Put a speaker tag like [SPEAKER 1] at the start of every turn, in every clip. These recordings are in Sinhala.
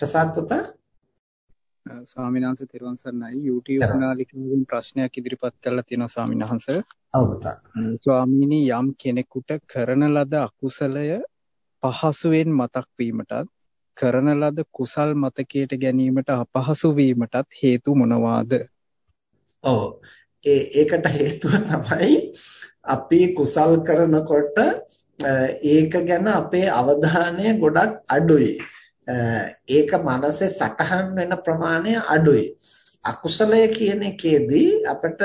[SPEAKER 1] ප්‍රසාද් පුතා
[SPEAKER 2] ස්වාමීන් වහන්සේ තෙරුවන් සරණයි YouTube නාලිකාවෙන් ප්‍රශ්නයක් ඉදිරිපත් කරලා තියෙනවා ස්වාමීන් වහන්සේ.
[SPEAKER 1] ඔව් පුතා.
[SPEAKER 2] ස්වාමීනි යම් කෙනෙකුට කරන ලද අකුසලය පහසුවෙන් මතක් වීමටත් කරන ලද කුසල් මතකයට ගැනීමට අපහසු වීමටත් හේතු මොනවාද?
[SPEAKER 1] ඔව්. ඒකට හේතුව තමයි අපි කුසල් කරනකොට ඒක ගැන අපේ අවධානය ගොඩක් අඩුයි. ඒක මනසේ සටහන් වෙන ප්‍රමාණය අඩුයි. අකුසලය කියන එකේදී අපිට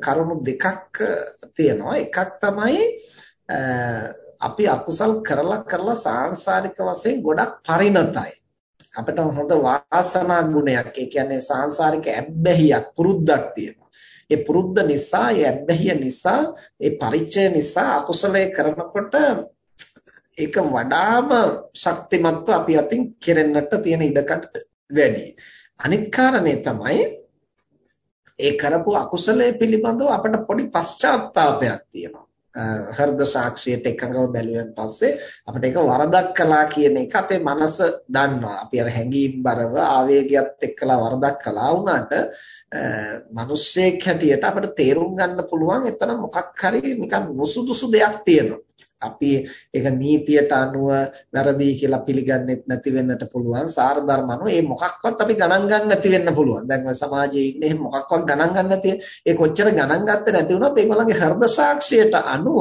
[SPEAKER 1] කරුණු දෙකක් තියෙනවා. එකක් තමයි අපි අකුසල් කරලා කරලා සාංශාරික වශයෙන් ගොඩක් පරිණතයි. අපිට හොඳ වාසනා ගුණයක් ඒ කියන්නේ සාංශාරික ඇබ්බැහියක් පුරුද්දක් තියෙනවා. ඒ පුරුද්ද නිසා, ඒ ඇබ්බැහිය නිසා, ඒ පරිචය නිසා අකුසලයේ කරනකොට ඒක වඩාම ශක්තිමත්ව අපි අතින් කෙරෙන්නට තියෙන ඉඩකඩ වැඩි. අනිත් කාරණේ තමයි ඒ කරපු අකුසලයේ පිළිබඳව අපිට පොඩි පශ්චාත්තාවපයක් තියෙනවා. හෘද සාක්ෂියට එකඟව බැලුවෙන් පස්සේ අපිට ඒක වරදක් කළා කියන එක අපේ මනස දන්නවා. අපි අර හැඟීම් බරව ආවේගයත් එක්කලා වරදක් කළා වුණාට මිනිස්සෙක් හැටියට අපිට තේරුම් ගන්න පුළුවන් එතන මොකක් හරි නිකන් මුසුදුසු දෙයක් තියෙනවා. අපි ඒක නීතියට අනුව වැරදි කියලා පිළිගන්නෙත් නැති වෙන්නට පුළුවන්. සාර ධර්ම අනුව ඒ මොකක්වත් අපි ගණන් ගන්න නැති වෙන්න පුළුවන්. දැන් ඔය සමාජයේ ඉන්නේ මොකක්වත් ගණන් ගන්න නැති ඒ කොච්චර ගණන් ගත්තේ නැති වුණත් ඒගොල්ලන්ගේ හෘද සාක්ෂියට අනුව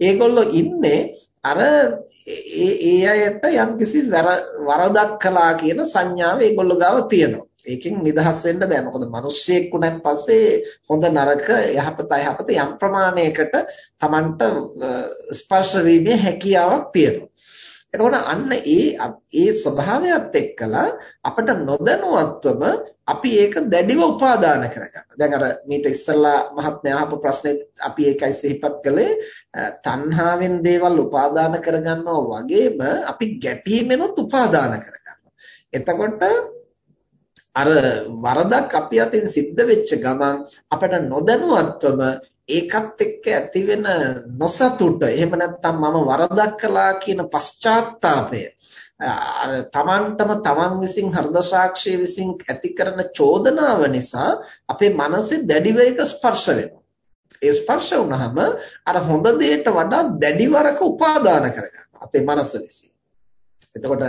[SPEAKER 1] ඒගොල්ලෝ ඉන්නේ අර ඒ ඒ අයට යම්කිසි වරදක් කළා කියන සංඥාව ඒගොල්ලෝ ගාව තියෙනවා. ඒකෙන් නිදහස් වෙන්න බෑ. මොකද මිනිස්සෙක් උනන් පස්සේ හොඳ නරක යහපත අයහපත යම් ප්‍රමාණයකට Tamanට ස්පර්ශ වීමේ හැකියාවක් තියෙනවා. එතකොට අන්න ඒ ඒ ස්වභාවයත් එක්කලා අපිට නොදැනුවත්වම අපි ඒක දැඩිව උපාදාන කරගන්න. දැන් අර මීට ඉස්සල්ලා මහත්මයා අහපු ප්‍රශ්නේ අපි ඒකයි සිහිපත් කළේ තණ්හාවෙන් දේවල් උපාදාන කරගන්නවා වගේම අපි ගැටීමෙනුත් උපාදාන කරගන්නවා. එතකොට අර වරදක් අපි අතින් සිද්ධ වෙච්ච ගමන් අපිට නොදැනුවත්වම ඒකත් එක්ක ඇති වෙන නොසතුට එහෙම නැත්නම් මම වරදක් කළා කියන පශ්චාත්තාපය අර තමන්ටම තමන් විසින් හෘද සාක්ෂිය විසින් ඇති කරන චෝදනාව නිසා අපේ මනසේ දැඩිව එක ස්පර්ශ වෙනවා. ඒ ස්පර්ශ වුණාම අර හොඳ දෙයට වඩා දැඩිවරක උපාදාන කරගන්නවා අපේ මනස විසින්. එතකොට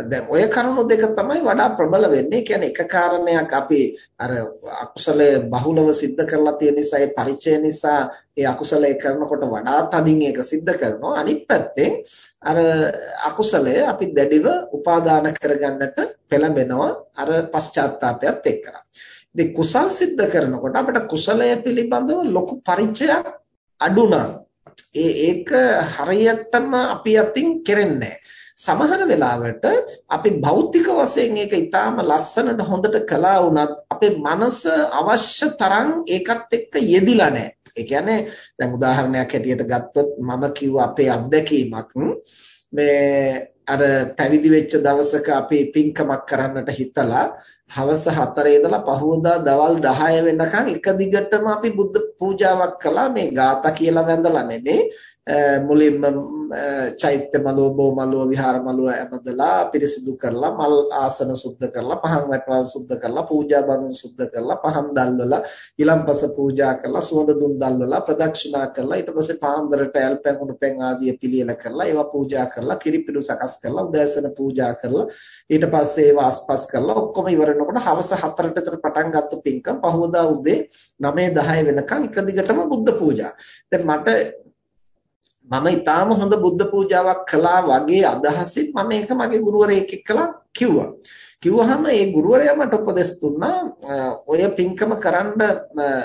[SPEAKER 1] දැන් ඔය කරුණු දෙක තමයි වඩා ප්‍රබල වෙන්නේ. කියන්නේ එක කාරණයක් අපි අර අකුසලයේ බහුලව සිද්ධ කරලා තියෙන නිසා ඒ පරිචය නිසා ඒ අකුසලයේ කරනකොට වඩා තදින් ඒක සිද්ධ කරනවා. අනිත් පැත්තෙන් අර අකුසලය අපි දැඩිව උපාදාන කරගන්නට පෙළඹෙනවා අර පශ්චාත්තාපයත් එක්කලා. ඉතින් කුසල් සිද්ධ කරනකොට අපිට කුසලය පිළිබඳව ලොකු පරිචයක් අඩු ඒ ඒක හරියටම අපි අතින් කෙරෙන්නේ නැහැ. සමහර වෙලාවට අපි භෞතික වශයෙන් ඒක ඊටාම ලස්සනට හොඳට කළා වුණත් අපේ මනස අවශ්‍ය තරම් ඒකත් එක්ක යෙදිලා නැහැ. ඒ කියන්නේ දැන් උදාහරණයක් හැටියට ගත්තොත් මම කිව්ව අපේ අත්දැකීමක්. මේ අර පැවිදි වෙච්ච දවසක අපි පින්කමක් කරන්නට හිතලා හවස 4 ඉඳලා පහවදා දවල් 10 වෙනකන් එක දිගටම අපි බුද්ධ පූජාවක් කළා. මේ ગાතා කියලා වැඳලා නෙමෙයි මුලින්ම චෛත්‍ය මලුව බෝ මලුව විහාර මලුව ඇමදලා පිරිසිදු කරලා මල් ආසන සුද්ධ කරලා පහන් වැටවල් සුද්ධ කරලා පූජා බඳුන් සුද්ධ කරලා පහන් දැල්වලා ඊළම්පස පූජා කරලා සුවඳ දුම් දැල්වලා ප්‍රදක්ෂිනා කරලා ඊට පස්සේ පාන්දරට ඇල් පැඟුණු පැන් ආදිය පිළියෙල කරලා ඒවා පූජා කරලා කිරිපිඩු සකස් කරලා උදෑසන පූජා කරලා ඊට පස්සේ ඒවා අස්පස් කරලා ඔක්කොම ඉවර වෙනකොට හවස 4ට විතර පටන් ගත්ත පින්කම් පහවදා උදේ 9 10 වෙනකන් එක දිගටම බුද්ධ පූජා. දැන් මට මම ඊටාම හොඳ බුද්ධ පූජාවක් කළා වගේ අදහසින් මම ඒක මගේ ගුරුවරයෙක් එක්කලා කිව්වා. කිව්වහම ඒ ගුරුවරයා මට උපදෙස් දුන්නා ඔය පින්කම කරන්න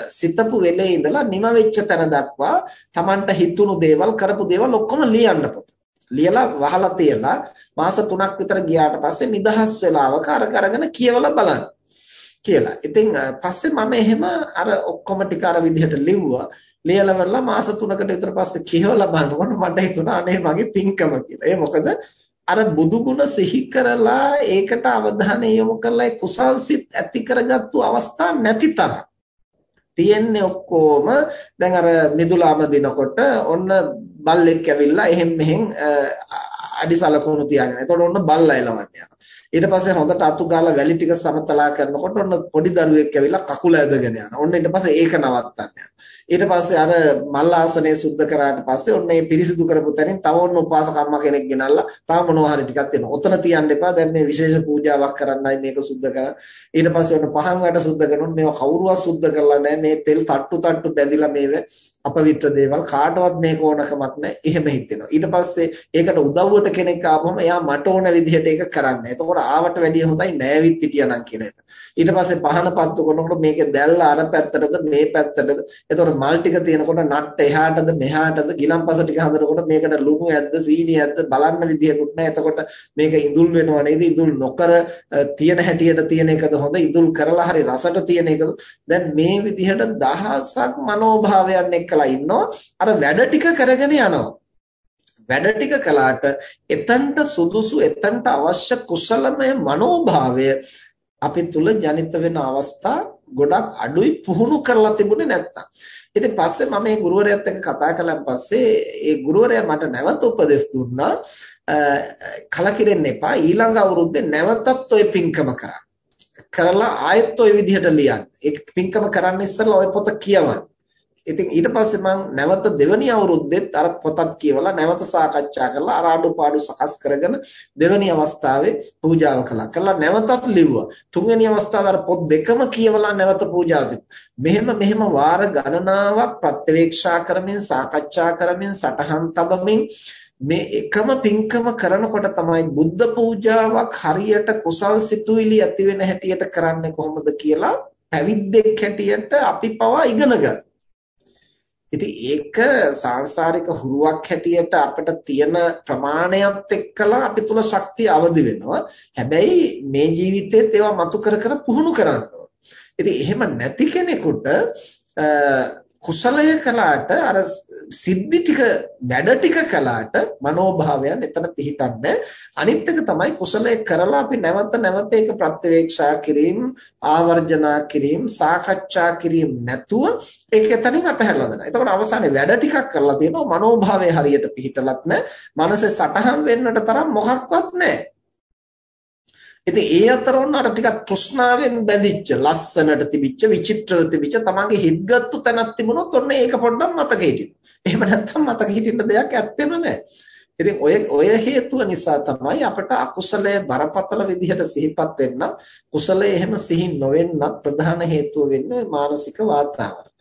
[SPEAKER 1] සිතපු වෙලේ ඉඳලා නිම වෙච්ච තැන දක්වා Tamanට හිතුණු දේවල් කරපු දේවල් ඔක්කොම ලියන්න පොත. ලියලා වහලා තියලා මාස 3ක් විතර ගියාට පස්සේ නිදහස් වෙලාවක අර කරගෙන කියවලා බලන්න කියලා. ඉතින් පස්සේ මම එහෙම අර ඔක්කොම ටික අර විදිහට ලිව්වා. ලියලවලා මාස 3කට විතර පස්සේ කියවලා බලනකොට මට හිතුණා අනේ මගේ පිංකම කියලා. ඒ මොකද අර බුදු ගුණ සිහි කරලා ඒකට අවධානය යොමු කරලා ඒ කුසල් සිත් ඇති කරගත්තු අවස්ථා නැති තරම්. තියෙන්නේ ඔක්කොම දැන් අර මිදුලාම දිනකොට ඔන්න බල්ලෙක් ඇවිල්ලා එහෙම් මෙහෙන් අඩි සලකුණු තියාගෙන. එතකොට ඔන්න බල්ලා එලවන්න යනවා. ඊට පස්සේ හොඳට අතු ගාලා වැලි ටික සමතලා කරනකොට ඔන්න පොඩි දරුවෙක් ඇවිල්ලා කකුල ඇදගෙන යනවා. ඔන්න ඊට පස්සේ ඒක නවත්තන්න යනවා. ඊට පස්සේ අර මල් ආසනය සුද්ධ කරාට පස්සේ ඔන්න මේ පිරිසිදු කරපු තැනින් තව ඔන්න උපාසක අම්මා කෙනෙක් ගෙනල්ලා තව මොනවා හරි ටිකක් දෙනවා. ඔතන තියන්න එපා. දැන් මේ විශේෂ පූජාවක් කරන්නයි මේක සුද්ධ කරන්නේ. ඊට පස්සේ ඔන්න පහන් වැඩ සුද්ධ කරනොත් මේවා කවුරුවත් සුද්ධ කරලා නැහැ. මේ තෙල් තට්ටු තට්ටු බැඳිලා මේව අපවිත්‍ර දේවල් කාටවත් මේක ඕනකමක් නැහැ. එහෙම හිතෙනවා. ඊට පස්සේ ඒකට උදව්වට කෙනෙක් ආවම එයා මට ඕන විදිහට ඒක කරන්නේ. එතකොට ආවට වැඩිය හොඳයි නෑවිත් හිටියානම් කියලා හිතන. ඊට පස්සේ පහන පත්තු කරනකොට මේකේ දැල්ල අර පැත්තටද මේ පැත්තටද. එතකොට මල් ටික තියෙනකොට නට්ට එහාටද මෙහාටද ගිලම්පස ටික හදනකොට මේකට ලුණු ඇද්ද සීනි ඇද්ද බලන්න විදියකුත් නැහැ. එතකොට මේක ඉඳුල් වෙනව නේද? ඉඳුල් නොකර තියෙන හැටියට තියෙන එකද හොඳ? ඉඳුල් කරලා හරි රසට තියෙන එකද? දැන් මේ විදිහට දහසක් මනෝභාවයන් එක්ක එක්කලා ඉන්නවා අර වැඩ ටික කරගෙන යනවා වැඩ ටික කළාට එතනට සුදුසු එතනට අවශ්‍ය කුසලමය මනෝභාවය අපි තුල ජනිත වෙන අවස්ථා ගොඩක් අඩුයි පුහුණු කරලා තිබුණේ නැත්තම්. ඉතින් පස්සේ මම මේ ගුරුවරයාත් එක්ක කතා කළාන් පස්සේ ඒ ගුරුවරයා මට නැවත උපදෙස් දුන්නා කලකිරෙන්න එපා ඊළඟ අවුරුද්දේ නැවතත් ඔය පින්කම කරන්න. කරලා ආයෙත් ඔය විදිහට ලියන්න. ඒ පින්කම කරන්න ඉස්සෙල්ලා ඔය පොත කියවන්න. ඉතින් ඊට පස්සේ මම නැවත දෙවැනි අවුරුද්දෙත් අර පොතක් කියවලා නැවත සාකච්ඡා කරලා අර අඩුපාඩු සකස් කරගෙන දෙවැනි අවස්ථාවේ පූජාව කළා. කළා නැවතත් ලිව්වා. තුන්වෙනි අවස්ථාවේ අර පොත් දෙකම කියවලා නැවත පූජාව මෙහෙම මෙහෙම වාර ගණනාවක් ප්‍රත්‍යවේක්ෂා කරමින් සාකච්ඡා කරමින් සටහන් තබමින් මේ එකම පින්කම කරනකොට තමයි බුද්ධ පූජාවක් හරියට කුසල් සිතුවිලි ඇති වෙන හැටියට කරන්නේ කොහොමද කියලා පැවිද්දෙක් හැටියට අපි පවා ඉගෙන ගත්තා. ඉතින් ඒක සාංශාරික හුරුවක් හැටියට අපිට තියෙන ප්‍රමාණයත් එක්කලා අපි තුල ශක්තිය අවදි වෙනවා. හැබැයි මේ ජීවිතේත් ඒවා මතු කර කර පුහුණු කරන්න ඉතින් එහෙම නැති කෙනෙකුට කුසලය කළාට අර සිද්ධි ටික වැඩ ටික කළාට මනෝභාවයන් එතන පිහිටන්නේ අනිත් එක තමයි කුසලය කරලා අපි නැවත නැවත ඒක ප්‍රත්‍යවේක්ෂා කිරීම ආවර්ජනා කිරීම සාකච්ඡා කිරීම නැතුව ඒක එතනින් අතහැරලා දානවා. එතකොට අවසානයේ වැඩ ටිකක් කරලා තියෙනවා මනෝභාවය හරියට පිහිටලත් නැහැ. මනසේ සටහන් වෙන්නට තරම් මොකක්වත් නැහැ. ඉතින් ඒ අතර ඔන්න අර ටිකක් තෘෂ්ණාවෙන් බැඳිච්ච ලස්සනට තිබිච්ච විචිත්‍රව තිබිච්ච තමන්ගේ හිත්ගත්තු තැනක් තිබුණොත් ඔන්න ඒක පොඩ්ඩක් මතක හිටිනවා. එහෙම නැත්නම් මතක හිටින්න දෙයක් ඇත්තෙම නැහැ. ඉතින් ඔය ඔය හේතුව නිසා තමයි අපට අකුසලයේ බරපතල විදිහට සිහිපත් වෙන්න කුසලයේ එහෙම සිහි නොවෙන්නත් ප්‍රධාන හේතුව වෙන්නේ මානසික වාතාවරණය.